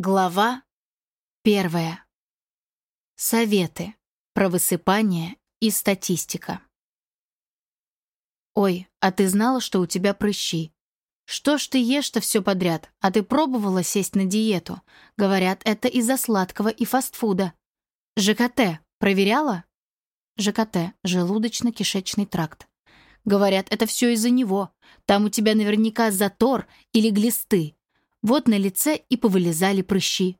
Глава первая. Советы про высыпание и статистика. «Ой, а ты знала, что у тебя прыщи? Что ж ты ешь-то все подряд, а ты пробовала сесть на диету? Говорят, это из-за сладкого и фастфуда. ЖКТ проверяла?» ЖКТ — желудочно-кишечный тракт. Говорят, это все из-за него. Там у тебя наверняка затор или глисты. Вот на лице и повылезали прыщи.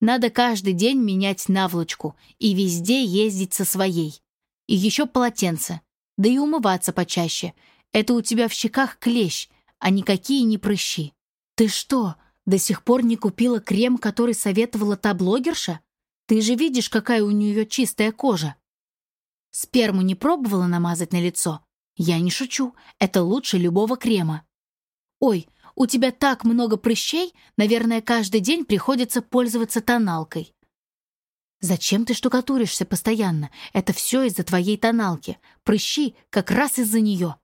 Надо каждый день менять наволочку и везде ездить со своей. И еще полотенце. Да и умываться почаще. Это у тебя в щеках клещ, а никакие не прыщи. Ты что, до сих пор не купила крем, который советовала та блогерша? Ты же видишь, какая у нее чистая кожа. Сперму не пробовала намазать на лицо? Я не шучу, это лучше любого крема. Ой, у тебя так много прыщей, наверное, каждый день приходится пользоваться тоналкой. Зачем ты штукатуришься постоянно? Это все из-за твоей тоналки. Прыщи как раз из-за нее.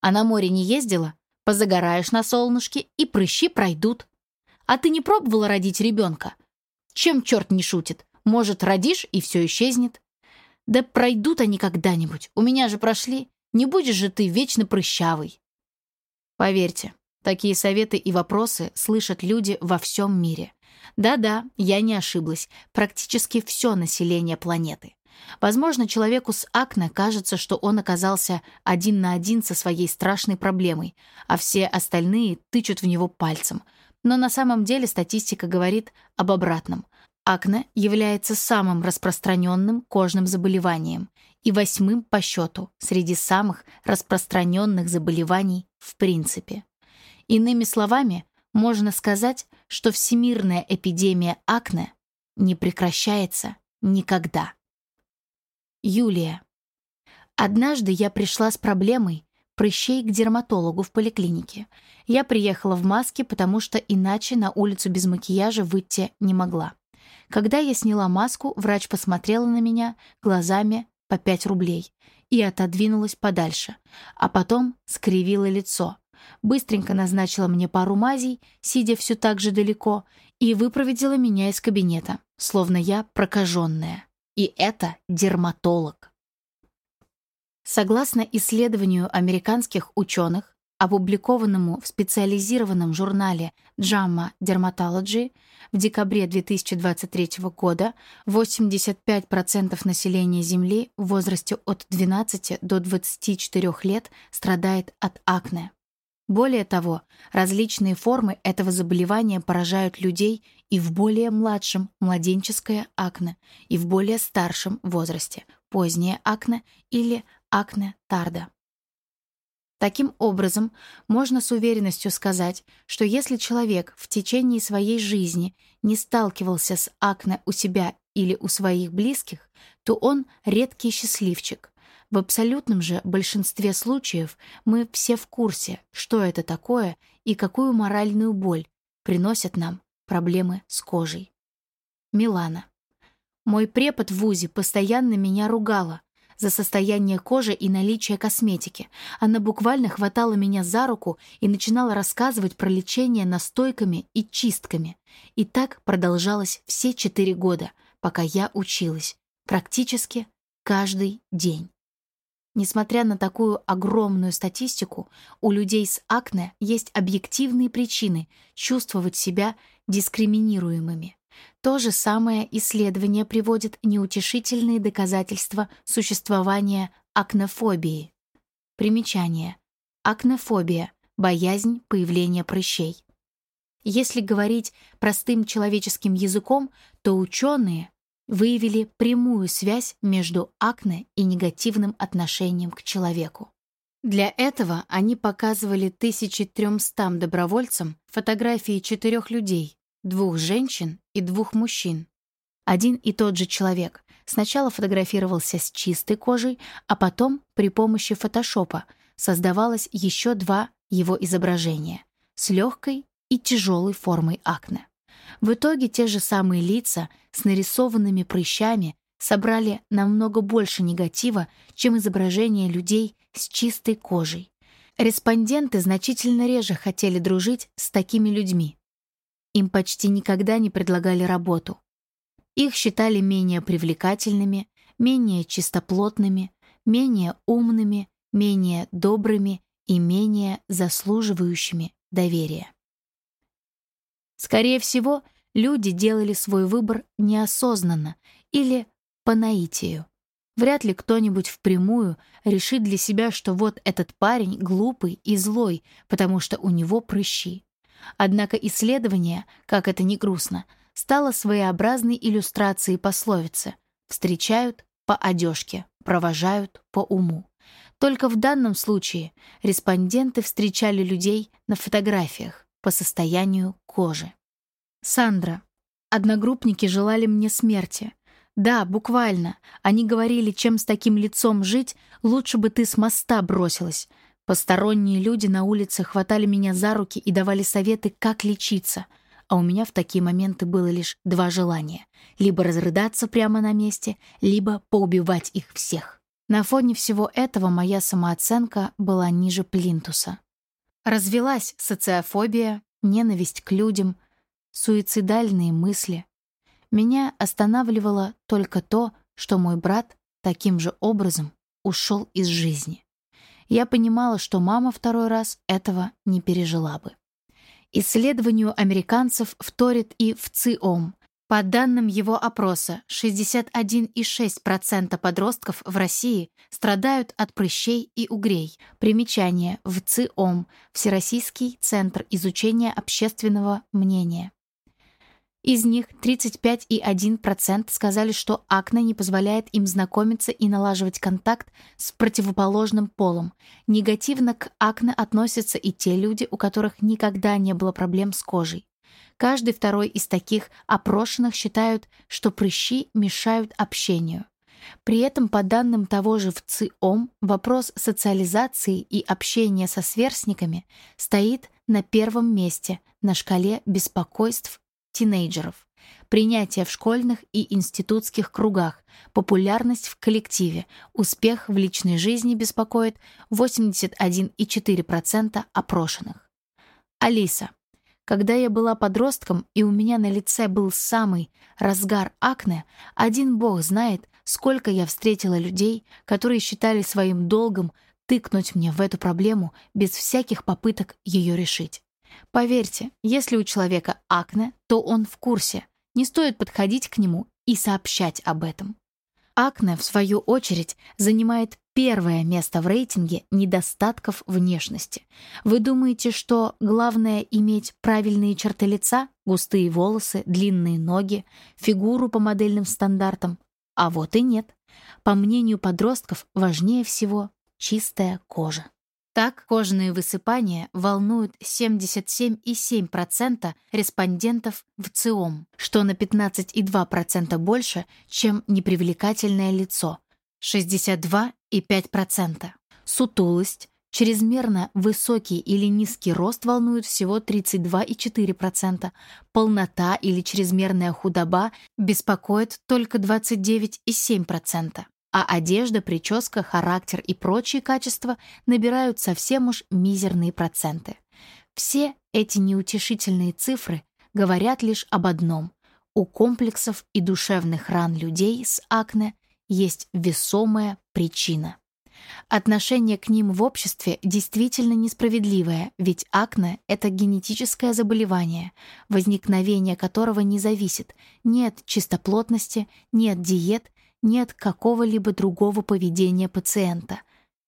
А на море не ездила? Позагораешь на солнышке, и прыщи пройдут. А ты не пробовала родить ребенка? Чем черт не шутит? Может, родишь, и все исчезнет? Да пройдут они когда-нибудь. У меня же прошли. Не будешь же ты вечно прыщавый. Поверьте, Такие советы и вопросы слышат люди во всем мире. Да-да, я не ошиблась. Практически все население планеты. Возможно, человеку с акне кажется, что он оказался один на один со своей страшной проблемой, а все остальные тычут в него пальцем. Но на самом деле статистика говорит об обратном. Акне является самым распространенным кожным заболеванием и восьмым по счету среди самых распространенных заболеваний в принципе. Иными словами, можно сказать, что всемирная эпидемия акне не прекращается никогда. Юлия. Однажды я пришла с проблемой прыщей к дерматологу в поликлинике. Я приехала в маске, потому что иначе на улицу без макияжа выйти не могла. Когда я сняла маску, врач посмотрела на меня глазами по 5 рублей и отодвинулась подальше, а потом скривила лицо, быстренько назначила мне пару мазей, сидя все так же далеко, и выпроводила меня из кабинета, словно я прокаженная. И это дерматолог. Согласно исследованию американских ученых, опубликованному в специализированном журнале JAMA Dermatology в декабре 2023 года, 85% населения Земли в возрасте от 12 до 24 лет страдает от акне. Более того, различные формы этого заболевания поражают людей и в более младшем младенческое акне, и в более старшем возрасте позднее акне или акне тарда. Таким образом, можно с уверенностью сказать, что если человек в течение своей жизни не сталкивался с акне у себя или у своих близких, то он редкий счастливчик, в абсолютном же большинстве случаев мы все в курсе, что это такое и какую моральную боль приносят нам проблемы с кожей. Милана. Мой препод в ВУЗе постоянно меня ругала за состояние кожи и наличие косметики. Она буквально хватала меня за руку и начинала рассказывать про лечение настойками и чистками. И так продолжалось все четыре года, пока я училась. Практически каждый день. Несмотря на такую огромную статистику, у людей с акне есть объективные причины чувствовать себя дискриминируемыми. То же самое исследование приводит неутешительные доказательства существования акнофобии. Примечание. Акнофобия – боязнь появления прыщей. Если говорить простым человеческим языком, то ученые выявили прямую связь между акне и негативным отношением к человеку. Для этого они показывали 1300 добровольцам фотографии четырех людей, двух женщин и двух мужчин. Один и тот же человек сначала фотографировался с чистой кожей, а потом при помощи фотошопа создавалось еще два его изображения с легкой и тяжелой формой акне. В итоге те же самые лица с нарисованными прыщами собрали намного больше негатива, чем изображения людей с чистой кожей. Респонденты значительно реже хотели дружить с такими людьми. им почти никогда не предлагали работу. Их считали менее привлекательными, менее чистоплотными, менее умными, менее добрыми и менее заслуживающими доверия. Скорее всего, люди делали свой выбор неосознанно или по наитию. Вряд ли кто-нибудь впрямую решит для себя, что вот этот парень глупый и злой, потому что у него прыщи. Однако исследование, как это ни грустно, стало своеобразной иллюстрацией пословицы «встречают по одежке, провожают по уму». Только в данном случае респонденты встречали людей на фотографиях по состоянию кожи. Сандра. Одногруппники желали мне смерти. Да, буквально. Они говорили, чем с таким лицом жить, лучше бы ты с моста бросилась. Посторонние люди на улице хватали меня за руки и давали советы, как лечиться. А у меня в такие моменты было лишь два желания. Либо разрыдаться прямо на месте, либо поубивать их всех. На фоне всего этого моя самооценка была ниже плинтуса. Развелась социофобия, ненависть к людям, суицидальные мысли. Меня останавливало только то, что мой брат таким же образом ушел из жизни. Я понимала, что мама второй раз этого не пережила бы. Исследованию американцев вторит и в ЦИОМ, по данным его опроса, 61,6% подростков в России страдают от прыщей и угрей. Примечание в ЦИОМ – Всероссийский центр изучения общественного мнения. Из них 35,1% сказали, что акне не позволяет им знакомиться и налаживать контакт с противоположным полом. Негативно к акне относятся и те люди, у которых никогда не было проблем с кожей. Каждый второй из таких опрошенных считают, что прыщи мешают общению. При этом, по данным того же ВЦИОМ, вопрос социализации и общения со сверстниками стоит на первом месте на шкале беспокойств тинейджеров. Принятие в школьных и институтских кругах, популярность в коллективе, успех в личной жизни беспокоит 81,4% опрошенных. Алиса, когда я была подростком, и у меня на лице был самый разгар акне, один бог знает, сколько я встретила людей, которые считали своим долгом тыкнуть мне в эту проблему без всяких попыток ее решить. Поверьте, если у человека акне, то он в курсе. Не стоит подходить к нему и сообщать об этом. Акне, в свою очередь, занимает первое место в рейтинге недостатков внешности. Вы думаете, что главное иметь правильные черты лица, густые волосы, длинные ноги, фигуру по модельным стандартам? А вот и нет. По мнению подростков, важнее всего чистая кожа. Так, кожные высыпания волнуют 77,7% респондентов в ЦИОМ, что на 15,2% больше, чем непривлекательное лицо — 62,5%. Сутулость, чрезмерно высокий или низкий рост волнуют всего 32,4%, полнота или чрезмерная худоба беспокоит только 29,7% а одежда, прическа, характер и прочие качества набирают совсем уж мизерные проценты. Все эти неутешительные цифры говорят лишь об одном. У комплексов и душевных ран людей с акне есть весомая причина. Отношение к ним в обществе действительно несправедливое, ведь акне — это генетическое заболевание, возникновение которого не зависит ни от чистоплотности, ни от диет, нет какого-либо другого поведения пациента,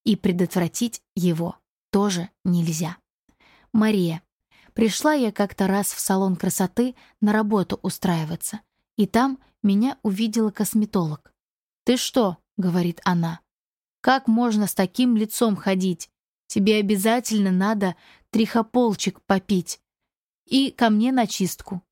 и предотвратить его тоже нельзя. Мария. Пришла я как-то раз в салон красоты на работу устраиваться, и там меня увидела косметолог. «Ты что?» — говорит она. «Как можно с таким лицом ходить? Тебе обязательно надо трихополчик попить. И ко мне на чистку.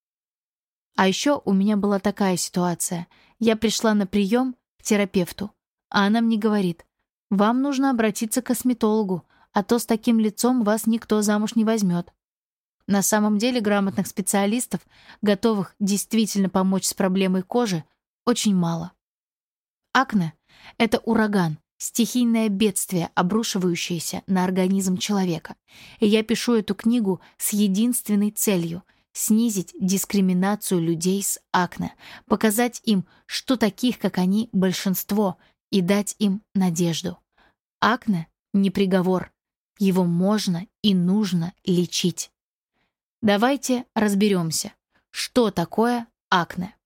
А еще у меня была такая ситуация. Я пришла на прием к терапевту, а она мне говорит, «Вам нужно обратиться к косметологу, а то с таким лицом вас никто замуж не возьмет». На самом деле грамотных специалистов, готовых действительно помочь с проблемой кожи, очень мало. Акне — это ураган, стихийное бедствие, обрушивающееся на организм человека. И я пишу эту книгу с единственной целью — снизить дискриминацию людей с акне, показать им, что таких, как они, большинство, и дать им надежду. Акне — не приговор. Его можно и нужно лечить. Давайте разберемся, что такое акне.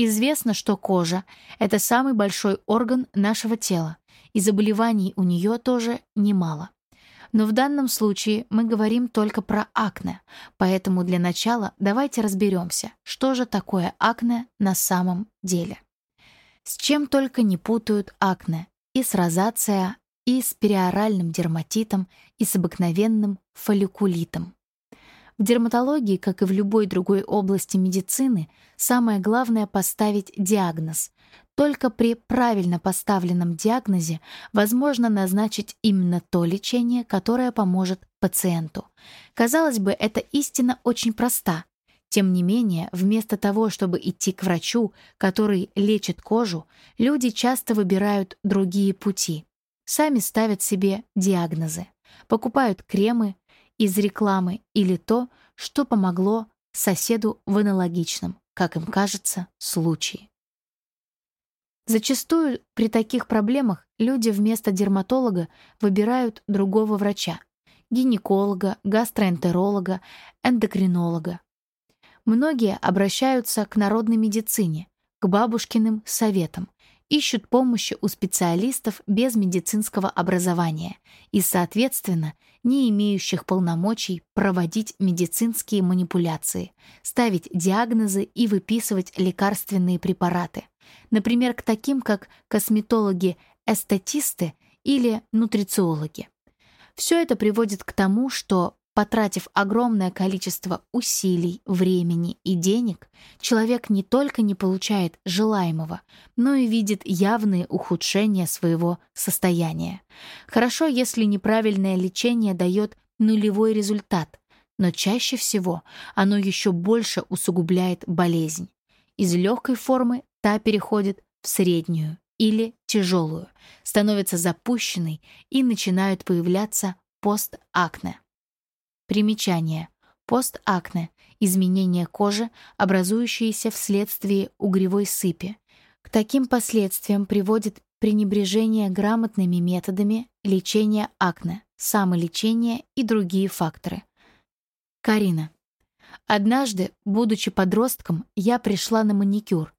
Известно, что кожа — это самый большой орган нашего тела, и заболеваний у нее тоже немало. Но в данном случае мы говорим только про акне, поэтому для начала давайте разберемся, что же такое акне на самом деле. С чем только не путают акне, и с розация, и с периоральным дерматитом, и с обыкновенным фолликулитом. В дерматологии, как и в любой другой области медицины, самое главное — поставить диагноз, только при правильно поставленном диагнозе возможно назначить именно то лечение, которое поможет пациенту. Казалось бы, эта истина очень проста. Тем не менее, вместо того, чтобы идти к врачу, который лечит кожу, люди часто выбирают другие пути. Сами ставят себе диагнозы, покупают кремы из рекламы или то, что помогло соседу в аналогичном, как им кажется, случае. Зачастую при таких проблемах люди вместо дерматолога выбирают другого врача — гинеколога, гастроэнтеролога, эндокринолога. Многие обращаются к народной медицине, к бабушкиным советам, ищут помощи у специалистов без медицинского образования и, соответственно, не имеющих полномочий проводить медицинские манипуляции, ставить диагнозы и выписывать лекарственные препараты. Например, к таким, как косметологи-эстетисты или нутрициологи. Все это приводит к тому, что Потратив огромное количество усилий, времени и денег, человек не только не получает желаемого, но и видит явные ухудшения своего состояния. Хорошо, если неправильное лечение дает нулевой результат, но чаще всего оно еще больше усугубляет болезнь. Из легкой формы та переходит в среднюю или тяжелую, становится запущенной и начинают появляться постакне. Примечание. Постакне – изменение кожи, образующиеся вследствие угревой сыпи. К таким последствиям приводит пренебрежение грамотными методами лечения акне, самолечение и другие факторы. Карина. Однажды, будучи подростком, я пришла на маникюр.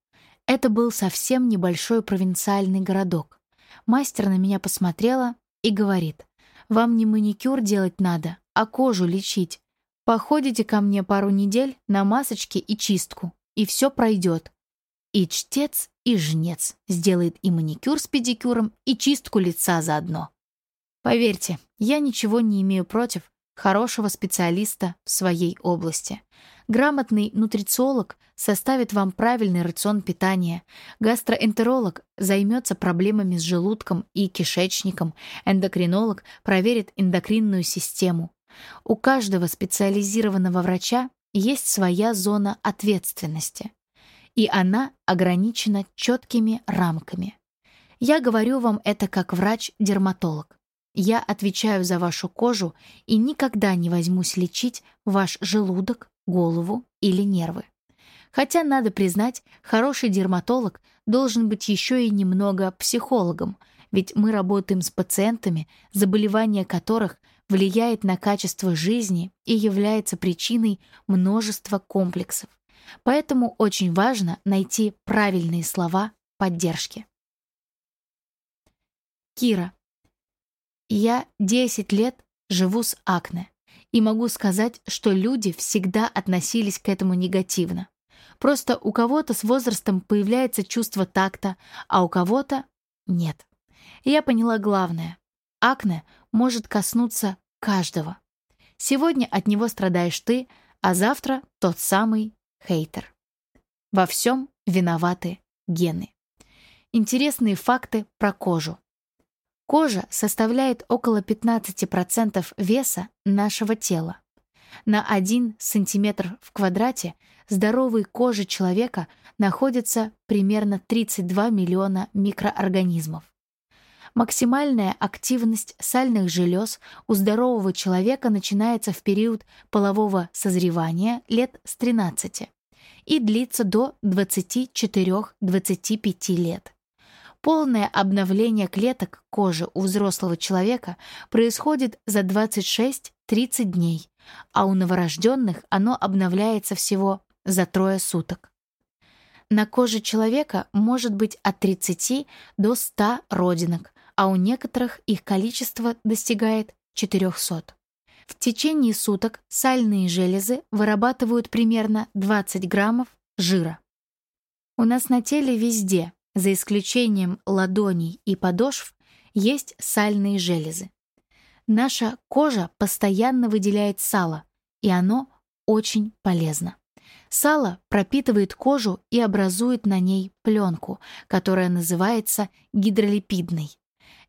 Это был совсем небольшой провинциальный городок. Мастер на меня посмотрела и говорит, «Вам не маникюр делать надо, а кожу лечить. Походите ко мне пару недель на масочки и чистку, и все пройдет. И чтец, и жнец сделает и маникюр с педикюром, и чистку лица заодно. Поверьте, я ничего не имею против хорошего специалиста в своей области. Грамотный нутрициолог составит вам правильный рацион питания. Гастроэнтеролог займется проблемами с желудком и кишечником. Эндокринолог проверит эндокринную систему. У каждого специализированного врача есть своя зона ответственности, и она ограничена четкими рамками. Я говорю вам это как врач-дерматолог. Я отвечаю за вашу кожу и никогда не возьмусь лечить ваш желудок, голову или нервы. Хотя, надо признать, хороший дерматолог должен быть еще и немного психологом, ведь мы работаем с пациентами, заболевания которых влияет на качество жизни и является причиной множества комплексов. Поэтому очень важно найти правильные слова поддержки. Кира. Я 10 лет живу с акне, и могу сказать, что люди всегда относились к этому негативно. Просто у кого-то с возрастом появляется чувство такта, а у кого-то нет. Я поняла главное. Акне может коснуться каждого. Сегодня от него страдаешь ты, а завтра тот самый хейтер. Во всем виноваты гены. Интересные факты про кожу. Кожа составляет около 15% веса нашего тела. На 1 см в квадрате здоровой кожи человека находится примерно 32 миллиона микроорганизмов. Максимальная активность сальных желез у здорового человека начинается в период полового созревания лет с 13 и длится до 24-25 лет. Полное обновление клеток кожи у взрослого человека происходит за 26-30 дней, а у новорожденных оно обновляется всего за трое суток. На коже человека может быть от 30 до 100 родинок, а у некоторых их количество достигает 400. В течение суток сальные железы вырабатывают примерно 20 граммов жира. У нас на теле везде, за исключением ладоней и подошв, есть сальные железы. Наша кожа постоянно выделяет сало, и оно очень полезно. Сало пропитывает кожу и образует на ней пленку, которая называется гидролипидной.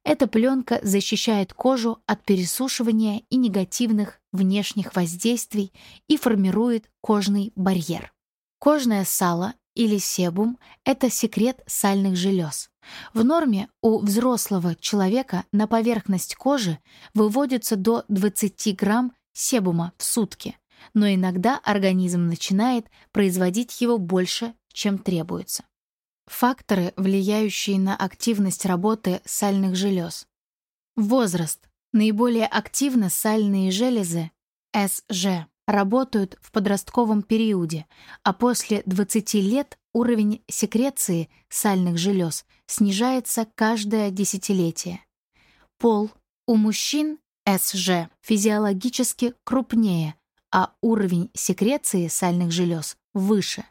Эта пленка защищает кожу от пересушивания и негативных внешних воздействий и формирует кожный барьер. Кожное сало или себум – это секрет сальных желез. В норме у взрослого человека на поверхность кожи выводится до 20 грамм себума в сутки, но иногда организм начинает производить его больше, чем требуется. Факторы, влияющие на активность работы сальных желез. Возраст. Наиболее активно сальные железы, СЖ, работают в подростковом периоде, а после 20 лет уровень секреции сальных желез снижается каждое десятилетие. Пол у мужчин СЖ физиологически крупнее, а уровень секреции сальных желез выше.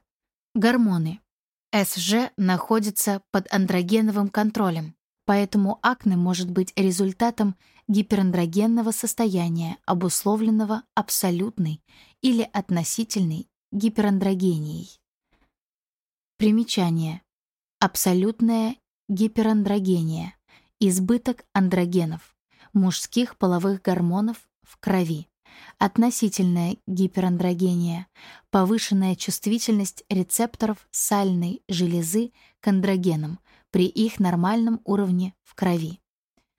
Гормоны. СЖ находится под андрогеновым контролем, поэтому акне может быть результатом гиперандрогенного состояния, обусловленного абсолютной или относительной гиперандрогенией. Примечание. Абсолютная гиперандрогения. Избыток андрогенов, мужских половых гормонов в крови относительная гиперандрогения, повышенная чувствительность рецепторов сальной железы к андрогенам при их нормальном уровне в крови.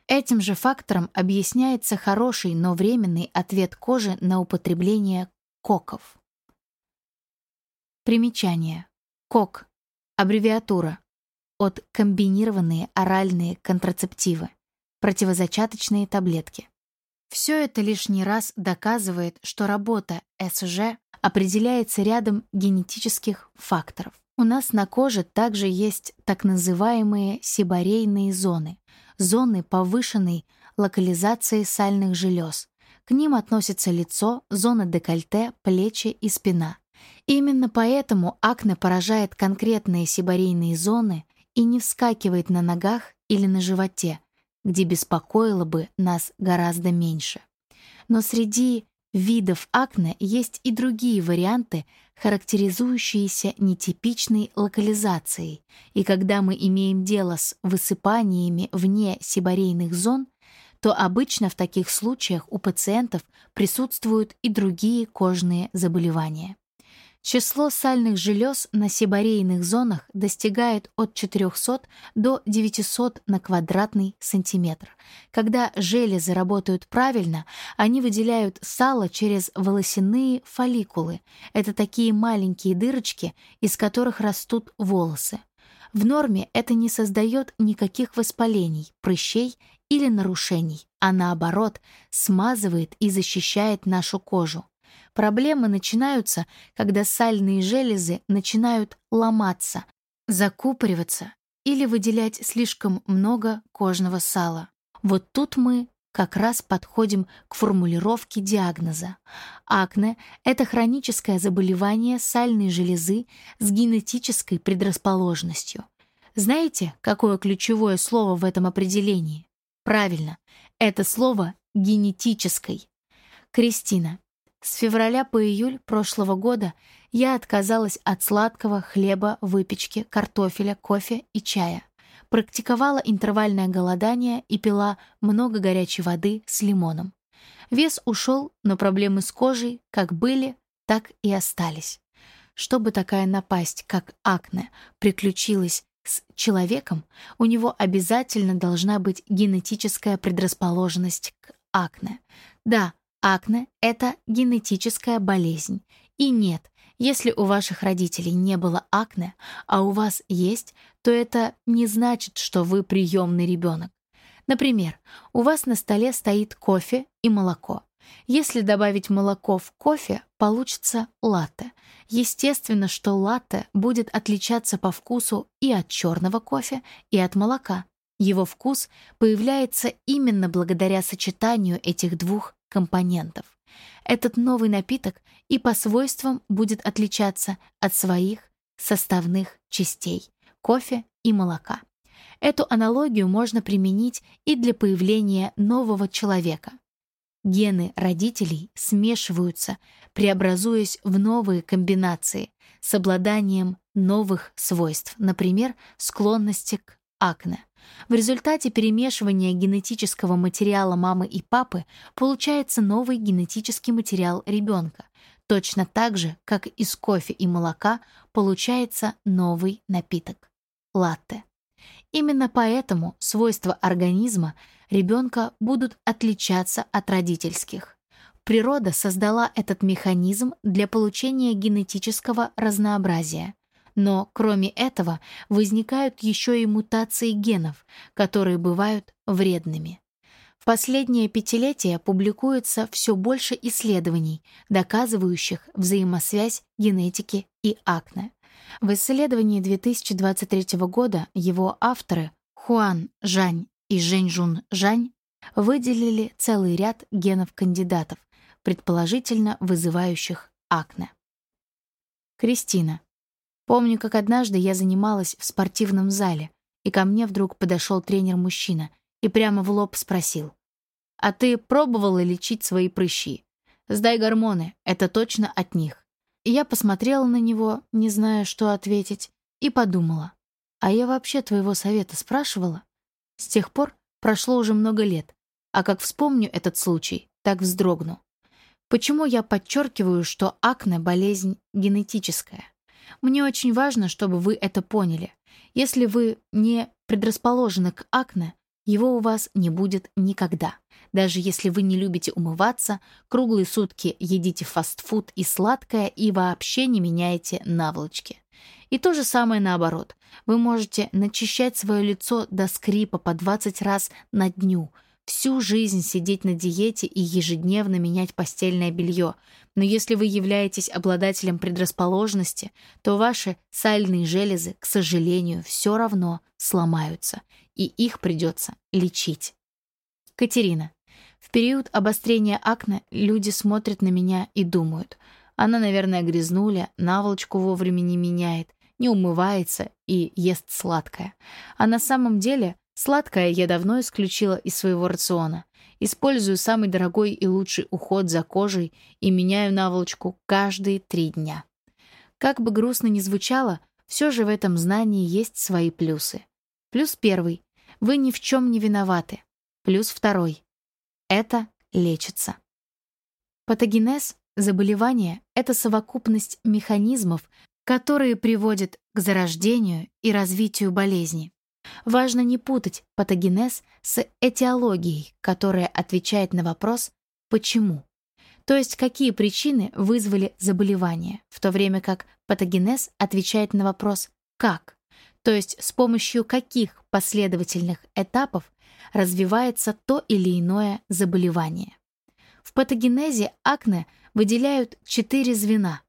Этим же фактором объясняется хороший, но временный ответ кожи на употребление коков. Примечание. КОК. Аббревиатура. От комбинированные оральные контрацептивы. Противозачаточные таблетки. Все это лишний раз доказывает, что работа СЖ определяется рядом генетических факторов. У нас на коже также есть так называемые сибарейные зоны, зоны повышенной локализации сальных желез. К ним относятся лицо, зона декольте, плечи и спина. Именно поэтому акне поражает конкретные сибарейные зоны и не вскакивает на ногах или на животе, где беспокоило бы нас гораздо меньше. Но среди видов акне есть и другие варианты, характеризующиеся нетипичной локализацией, и когда мы имеем дело с высыпаниями вне сибарейных зон, то обычно в таких случаях у пациентов присутствуют и другие кожные заболевания. Число сальных желез на сибарейных зонах достигает от 400 до 900 на квадратный сантиметр. Когда железы работают правильно, они выделяют сало через волосяные фолликулы. Это такие маленькие дырочки, из которых растут волосы. В норме это не создает никаких воспалений, прыщей или нарушений, а наоборот смазывает и защищает нашу кожу. Проблемы начинаются, когда сальные железы начинают ломаться, закупориваться или выделять слишком много кожного сала. Вот тут мы как раз подходим к формулировке диагноза. Акне – это хроническое заболевание сальной железы с генетической предрасположенностью. Знаете, какое ключевое слово в этом определении? Правильно, это слово «генетической». Кристина, с февраля по июль прошлого года я отказалась от сладкого хлеба, выпечки, картофеля, кофе и чая. Практиковала интервальное голодание и пила много горячей воды с лимоном. Вес ушел, но проблемы с кожей как были, так и остались. Чтобы такая напасть, как акне, приключилась с человеком, у него обязательно должна быть генетическая предрасположенность к акне. Да, акне — это генетическая болезнь. И нет, если у ваших родителей не было акне, а у вас есть, то это не значит, что вы приемный ребенок. Например, у вас на столе стоит кофе и молоко. Если добавить молоко в кофе, получится латте. Естественно, что латте будет отличаться по вкусу и от черного кофе, и от молока. Его вкус появляется именно благодаря сочетанию этих двух компонентов. Этот новый напиток и по свойствам будет отличаться от своих составных частей — кофе и молока. Эту аналогию можно применить и для появления нового человека. Гены родителей смешиваются, преобразуясь в новые комбинации с обладанием новых свойств, например, склонности к акне. В результате перемешивания генетического материала мамы и папы получается новый генетический материал ребенка, точно так же, как из кофе и молока получается новый напиток — латте. Именно поэтому свойства организма ребенка будут отличаться от родительских. Природа создала этот механизм для получения генетического разнообразия. Но кроме этого возникают еще и мутации генов, которые бывают вредными. В последнее пятилетие публикуется все больше исследований, доказывающих взаимосвязь генетики и акне. В исследовании 2023 года его авторы Хуан Жань и Жэньжун Жань выделили целый ряд генов-кандидатов, предположительно вызывающих акне. Кристина. Помню, как однажды я занималась в спортивном зале, и ко мне вдруг подошел тренер-мужчина и прямо в лоб спросил. «А ты пробовала лечить свои прыщи? Сдай гормоны, это точно от них». Я посмотрела на него, не зная, что ответить, и подумала. «А я вообще твоего совета спрашивала?» С тех пор прошло уже много лет, а как вспомню этот случай, так вздрогну. Почему я подчеркиваю, что акне — болезнь генетическая? Мне очень важно, чтобы вы это поняли. Если вы не предрасположены к акне, его у вас не будет никогда. Даже если вы не любите умываться, круглые сутки едите фастфуд и сладкое и вообще не меняете наволочки. И то же самое наоборот. Вы можете начищать свое лицо до скрипа по 20 раз на дню – всю жизнь сидеть на диете и ежедневно менять постельное белье. Но если вы являетесь обладателем предрасположенности, то ваши сальные железы, к сожалению, все равно сломаются, и их придется лечить. Катерина. В период обострения акне люди смотрят на меня и думают, она, наверное, грязнуля, наволочку вовремя не меняет, не умывается и ест сладкое. А на самом деле Сладкое я давно исключила из своего рациона. Использую самый дорогой и лучший уход за кожей и меняю наволочку каждые три дня. Как бы грустно ни звучало, все же в этом знании есть свои плюсы. Плюс первый. Вы ни в чем не виноваты. Плюс второй. Это лечится. Патогенез, заболевание — это совокупность механизмов, которые приводят к зарождению и развитию болезни. Важно не путать патогенез с этиологией, которая отвечает на вопрос «почему?». То есть какие причины вызвали заболевание, в то время как патогенез отвечает на вопрос «как?», то есть с помощью каких последовательных этапов развивается то или иное заболевание. В патогенезе акне выделяют четыре звена.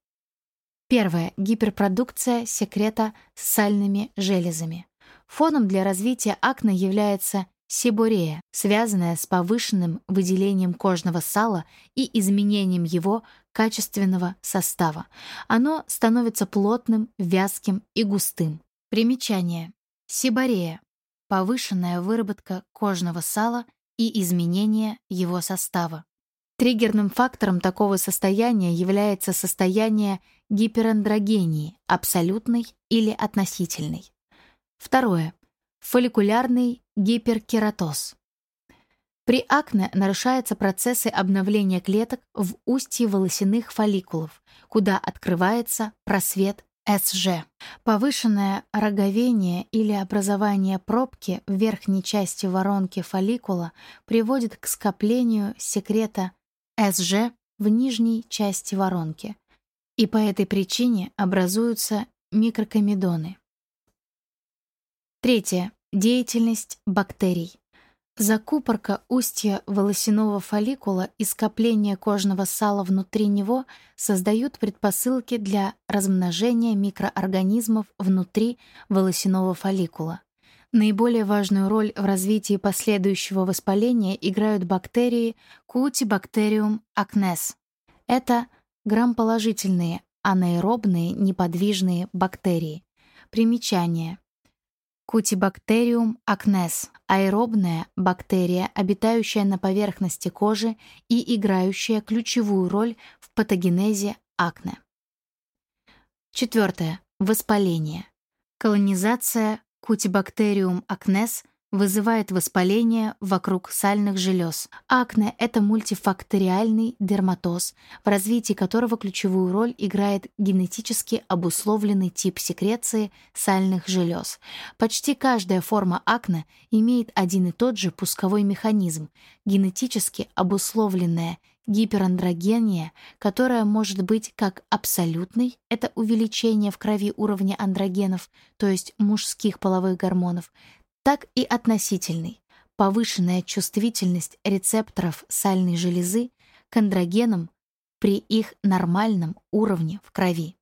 Первое — гиперпродукция секрета с сальными железами. Фоном для развития акне является сибурея, связанная с повышенным выделением кожного сала и изменением его качественного состава. Оно становится плотным, вязким и густым. Примечание. Сиборея — повышенная выработка кожного сала и изменение его состава. Триггерным фактором такого состояния является состояние гиперандрогении, абсолютной или относительной. Второе. Фолликулярный гиперкератоз. При акне нарушаются процессы обновления клеток в устье волосяных фолликулов, куда открывается просвет СЖ. Повышенное роговение или образование пробки в верхней части воронки фолликула приводит к скоплению секрета СЖ в нижней части воронки. И по этой причине образуются микрокомедоны. Третье. Деятельность бактерий. Закупорка устья волосяного фолликула и скопление кожного сала внутри него создают предпосылки для размножения микроорганизмов внутри волосяного фолликула. Наиболее важную роль в развитии последующего воспаления играют бактерии Cutibacterium acnes. Это грамположительные, анаэробные, неподвижные бактерии. Примечание. Кутибактериум акнес – аэробная бактерия, обитающая на поверхности кожи и играющая ключевую роль в патогенезе акне. Четвертое. Воспаление. Колонизация Кутибактериум акнес вызывает воспаление вокруг сальных желез. Акне — это мультифакториальный дерматоз, в развитии которого ключевую роль играет генетически обусловленный тип секреции сальных желез. Почти каждая форма акне имеет один и тот же пусковой механизм — генетически обусловленная гиперандрогения, которая может быть как абсолютной — это увеличение в крови уровня андрогенов, то есть мужских половых гормонов, так и относительный, повышенная чувствительность рецепторов сальной железы к андрогенам при их нормальном уровне в крови.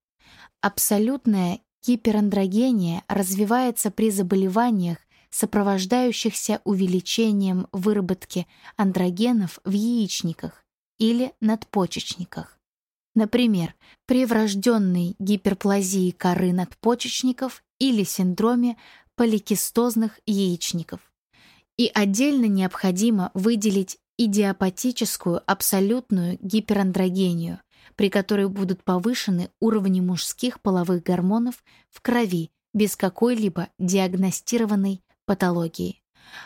Абсолютная гиперандрогения развивается при заболеваниях, сопровождающихся увеличением выработки андрогенов в яичниках или надпочечниках. Например, при врожденной гиперплазии коры надпочечников или синдроме поликистозных яичников. И отдельно необходимо выделить идиопатическую абсолютную гиперандрогению, при которой будут повышены уровни мужских половых гормонов в крови без какой-либо диагностированной патологии.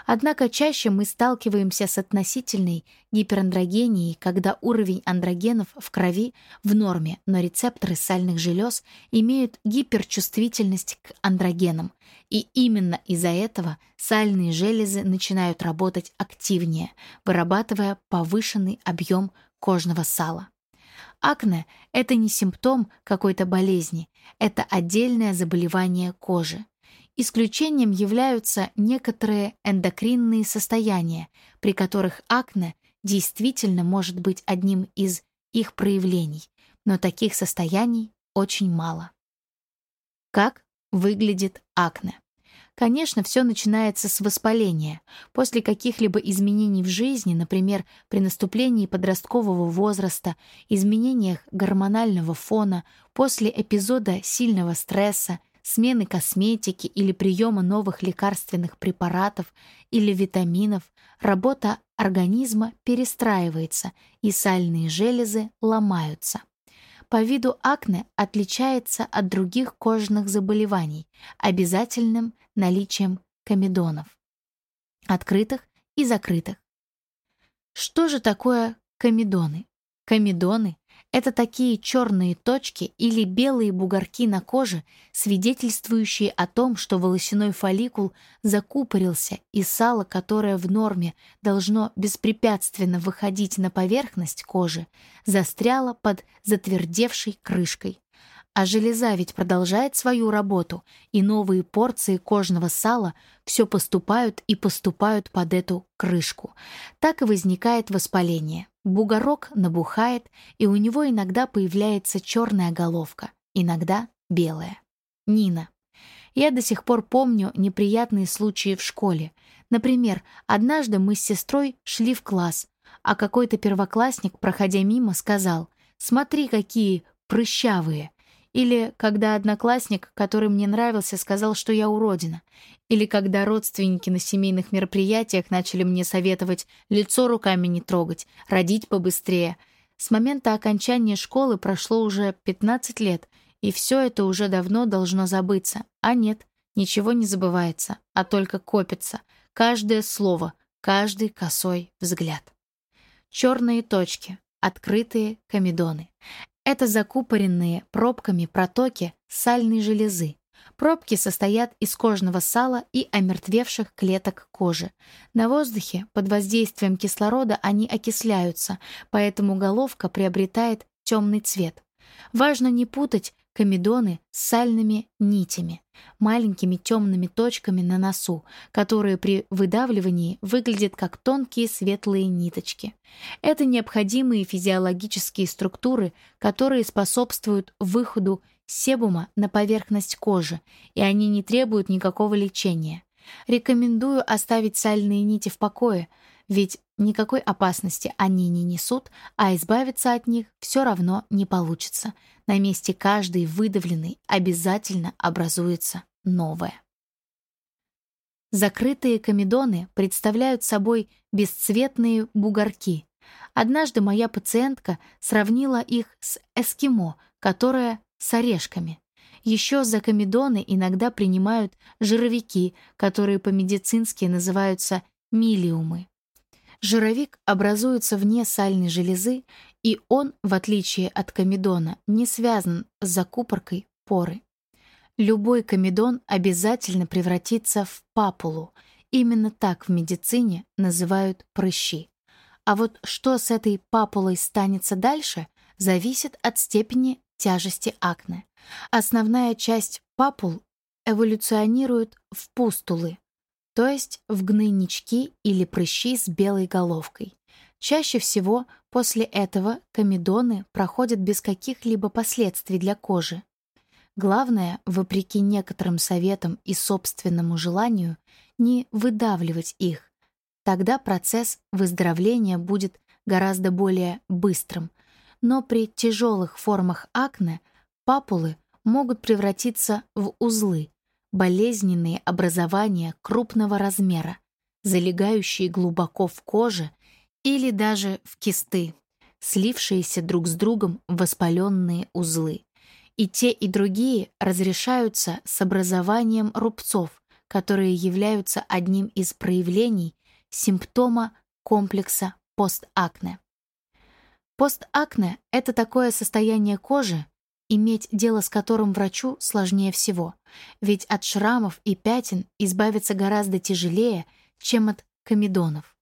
Однако чаще мы сталкиваемся с относительной гиперандрогенией, когда уровень андрогенов в крови в норме, но рецепторы сальных желез имеют гиперчувствительность к андрогенам, и именно из-за этого сальные железы начинают работать активнее, вырабатывая повышенный объем кожного сала. Акне — это не симптом какой-то болезни, это отдельное заболевание кожи. Исключением являются некоторые эндокринные состояния, при которых акне действительно может быть одним из их проявлений, но таких состояний очень мало. Как выглядит акне? Конечно, все начинается с воспаления. После каких-либо изменений в жизни, например, при наступлении подросткового возраста, изменениях гормонального фона, после эпизода сильного стресса, смены косметики или приема новых лекарственных препаратов или витаминов, работа организма перестраивается, и сальные железы ломаются. По виду акне отличается от других кожных заболеваний обязательным наличием комедонов, открытых и закрытых. Что же такое комедоны? Комедоны это такие черные точки или белые бугорки на коже, свидетельствующие о том, что волосяной фолликул закупорился, и сало, которое в норме должно беспрепятственно выходить на поверхность кожи, застряло под затвердевшей крышкой. А железа ведь продолжает свою работу, и новые порции кожного сала все поступают и поступают под эту крышку. Так и возникает воспаление. Бугорок набухает, и у него иногда появляется черная головка, иногда белая. Нина. Я до сих пор помню неприятные случаи в школе. Например, однажды мы с сестрой шли в класс, а какой-то первоклассник, проходя мимо, сказал «Смотри, какие прыщавые!» Или когда одноклассник, который мне нравился, сказал, что я уродина. Или когда родственники на семейных мероприятиях начали мне советовать лицо руками не трогать, родить побыстрее. С момента окончания школы прошло уже 15 лет, и все это уже давно должно забыться. А нет, ничего не забывается, а только копится. Каждое слово, каждый косой взгляд. Черные точки, открытые комедоны. Это закупоренные пробками протоки сальной железы. Пробки состоят из кожного сала и омертвевших клеток кожи. На воздухе под воздействием кислорода они окисляются, поэтому головка приобретает темный цвет. Важно не путать комедоны с сальными нитями, маленькими темными точками на носу, которые при выдавливании выглядят как тонкие светлые ниточки. Это необходимые физиологические структуры, которые способствуют выходу себума на поверхность кожи, и они не требуют никакого лечения. Рекомендую оставить сальные нити в покое, ведь никакой опасности они не несут, а избавиться от них все равно не получится. На месте каждой выдавленной обязательно образуется новое. Закрытые комедоны представляют собой бесцветные бугорки. Однажды моя пациентка сравнила их с эскимо, которое с орешками. Еще за комедоны иногда принимают жировики, которые по-медицински называются милиумы. Жировик образуется вне сальной железы, и он, в отличие от комедона, не связан с закупоркой поры. Любой комедон обязательно превратится в папулу. Именно так в медицине называют прыщи. А вот что с этой папулой станется дальше, зависит от степени тяжести акне. Основная часть папул эволюционирует в пустулы, то есть в гнойнички или прыщи с белой головкой. Чаще всего после этого комедоны проходят без каких-либо последствий для кожи. Главное, вопреки некоторым советам и собственному желанию, не выдавливать их. Тогда процесс выздоровления будет гораздо более быстрым, но при тяжелых формах акне папулы могут превратиться в узлы, болезненные образования крупного размера, залегающие глубоко в коже или даже в кисты, слившиеся друг с другом воспаленные узлы. И те, и другие разрешаются с образованием рубцов, которые являются одним из проявлений симптома комплекса постакне. Постакне — это такое состояние кожи, иметь дело с которым врачу сложнее всего, ведь от шрамов и пятен избавиться гораздо тяжелее, чем от комедонов.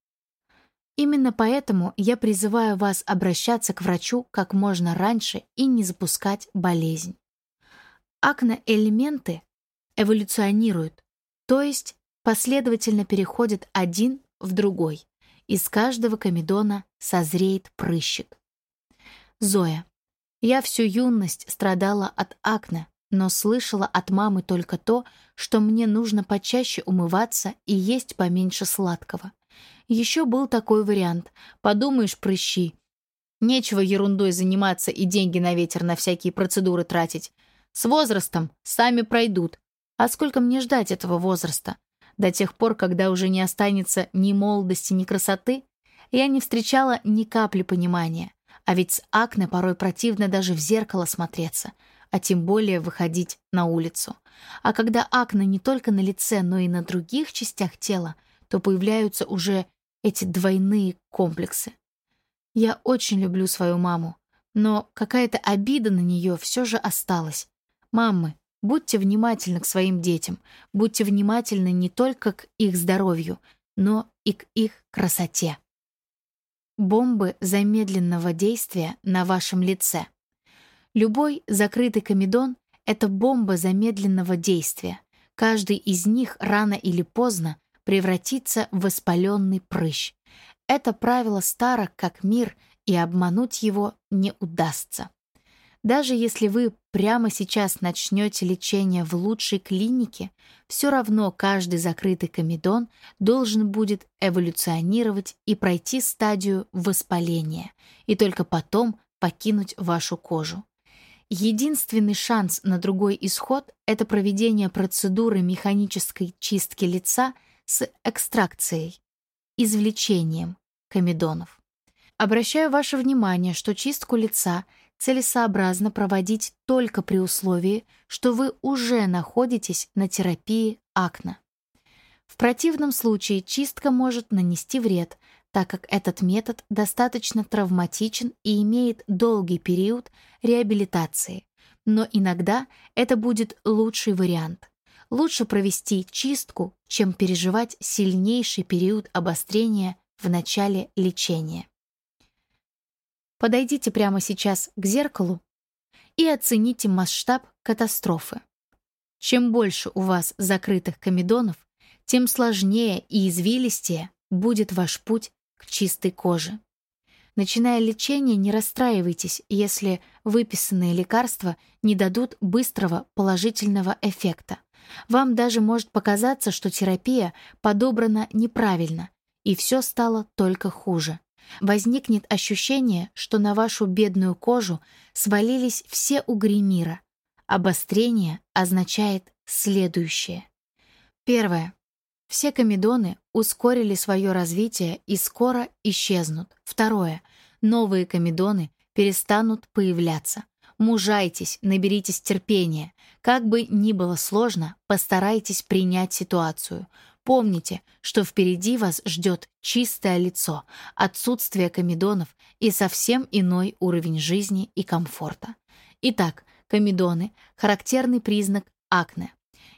Именно поэтому я призываю вас обращаться к врачу как можно раньше и не запускать болезнь. Акне-элементы эволюционируют, то есть последовательно переходят один в другой. Из каждого комедона созреет прыщик. Зоя. Я всю юность страдала от акне, но слышала от мамы только то, что мне нужно почаще умываться и есть поменьше сладкого. Еще был такой вариант. Подумаешь, прыщи. Нечего ерундой заниматься и деньги на ветер на всякие процедуры тратить. С возрастом сами пройдут. А сколько мне ждать этого возраста? До тех пор, когда уже не останется ни молодости, ни красоты, я не встречала ни капли понимания. А ведь с акне порой противно даже в зеркало смотреться, а тем более выходить на улицу. А когда акне не только на лице, но и на других частях тела, то появляются уже эти двойные комплексы. Я очень люблю свою маму, но какая-то обида на нее все же осталась. Мамы, будьте внимательны к своим детям, будьте внимательны не только к их здоровью, но и к их красоте. Бомбы замедленного действия на вашем лице. Любой закрытый комедон — это бомба замедленного действия. Каждый из них рано или поздно превратится в воспаленный прыщ. Это правило старо как мир, и обмануть его не удастся. Даже если вы прямо сейчас начнете лечение в лучшей клинике, все равно каждый закрытый комедон должен будет эволюционировать и пройти стадию воспаления, и только потом покинуть вашу кожу. Единственный шанс на другой исход — это проведение процедуры механической чистки лица с экстракцией, извлечением комедонов. Обращаю ваше внимание, что чистку лица — целесообразно проводить только при условии, что вы уже находитесь на терапии акне. В противном случае чистка может нанести вред, так как этот метод достаточно травматичен и имеет долгий период реабилитации. Но иногда это будет лучший вариант. Лучше провести чистку, чем переживать сильнейший период обострения в начале лечения. Подойдите прямо сейчас к зеркалу и оцените масштаб катастрофы. Чем больше у вас закрытых комедонов, тем сложнее и извилистее будет ваш путь к чистой коже. Начиная лечение, не расстраивайтесь, если выписанные лекарства не дадут быстрого положительного эффекта. Вам даже может показаться, что терапия подобрана неправильно, и все стало только хуже. Возникнет ощущение, что на вашу бедную кожу свалились все угри мира, Обострение означает следующее. Первое. Все комедоны ускорили свое развитие и скоро исчезнут. Второе. Новые комедоны перестанут появляться. Мужайтесь, наберитесь терпения. Как бы ни было сложно, постарайтесь принять ситуацию. Помните, что впереди вас ждет чистое лицо, отсутствие комедонов и совсем иной уровень жизни и комфорта. Итак, комедоны – характерный признак акне.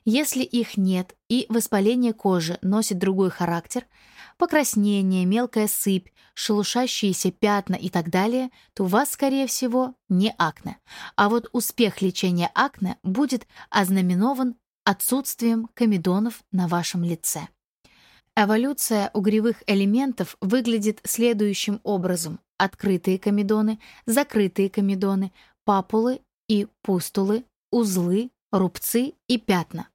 Если их нет и воспаление кожи носит другой характер, покраснение, мелкая сыпь, шелушащиеся пятна и так далее, то у вас, скорее всего, не акне. А вот успех лечения акне будет ознаменован отсутствием комедонов на вашем лице. Эволюция угревых элементов выглядит следующим образом. Открытые комедоны, закрытые комедоны, папулы и пустулы, узлы, рубцы и пятна.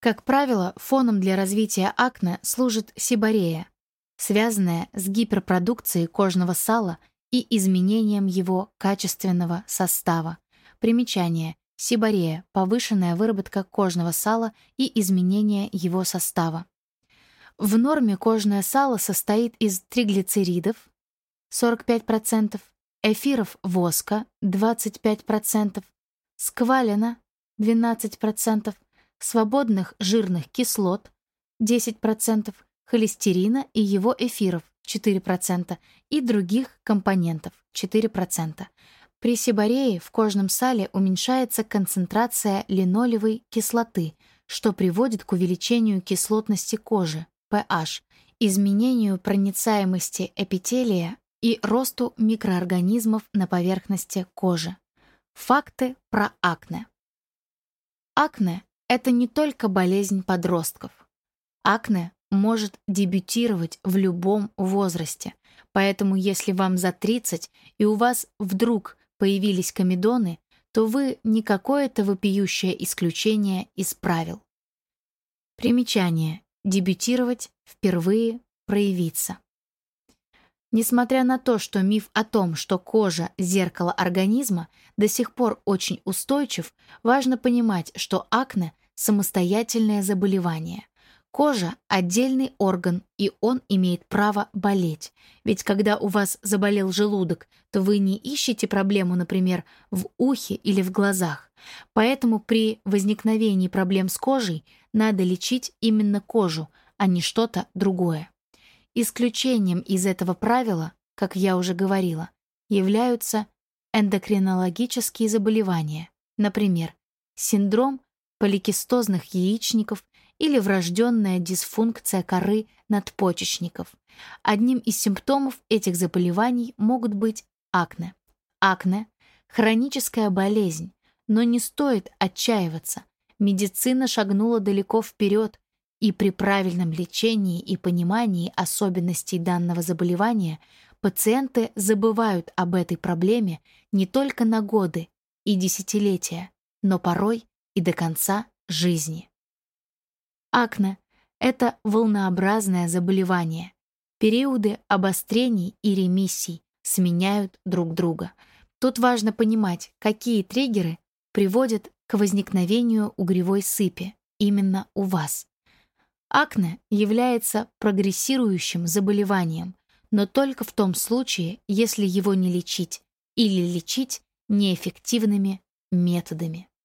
Как правило, фоном для развития акне служит сибарея, связанная с гиперпродукцией кожного сала и изменением его качественного состава. Примечание. Сибарея – повышенная выработка кожного сала и изменение его состава. В норме кожное сало состоит из триглицеридов 45%, эфиров воска 25%, сквалена 12%, свободных жирных кислот 10%, холестерина и его эфиров 4% и других компонентов 4%. При сибарее в кожном сале уменьшается концентрация линолевой кислоты, что приводит к увеличению кислотности кожи, pH, изменению проницаемости эпителия и росту микроорганизмов на поверхности кожи. Факты про акне. Акне — это не только болезнь подростков. Акне может дебютировать в любом возрасте, поэтому если вам за 30 и у вас вдруг появились комедоны, то вы не какое-то вопиющее исключение из правил. Примечание. Дебютировать, впервые проявиться. Несмотря на то, что миф о том, что кожа — зеркало организма, до сих пор очень устойчив, важно понимать, что акне — самостоятельное заболевание. Кожа — отдельный орган, и он имеет право болеть. Ведь когда у вас заболел желудок, то вы не ищете проблему, например, в ухе или в глазах. Поэтому при возникновении проблем с кожей надо лечить именно кожу, а не что-то другое. Исключением из этого правила, как я уже говорила, являются эндокринологические заболевания, например, синдром поликистозных яичников или врожденная дисфункция коры надпочечников. Одним из симптомов этих заболеваний могут быть акне. Акне – хроническая болезнь, но не стоит отчаиваться. Медицина шагнула далеко вперед, и при правильном лечении и понимании особенностей данного заболевания пациенты забывают об этой проблеме не только на годы и десятилетия, но порой и до конца жизни. Акне — это волнообразное заболевание. Периоды обострений и ремиссий сменяют друг друга. Тут важно понимать, какие триггеры приводят к возникновению угревой сыпи именно у вас. Акне является прогрессирующим заболеванием, но только в том случае, если его не лечить или лечить неэффективными методами.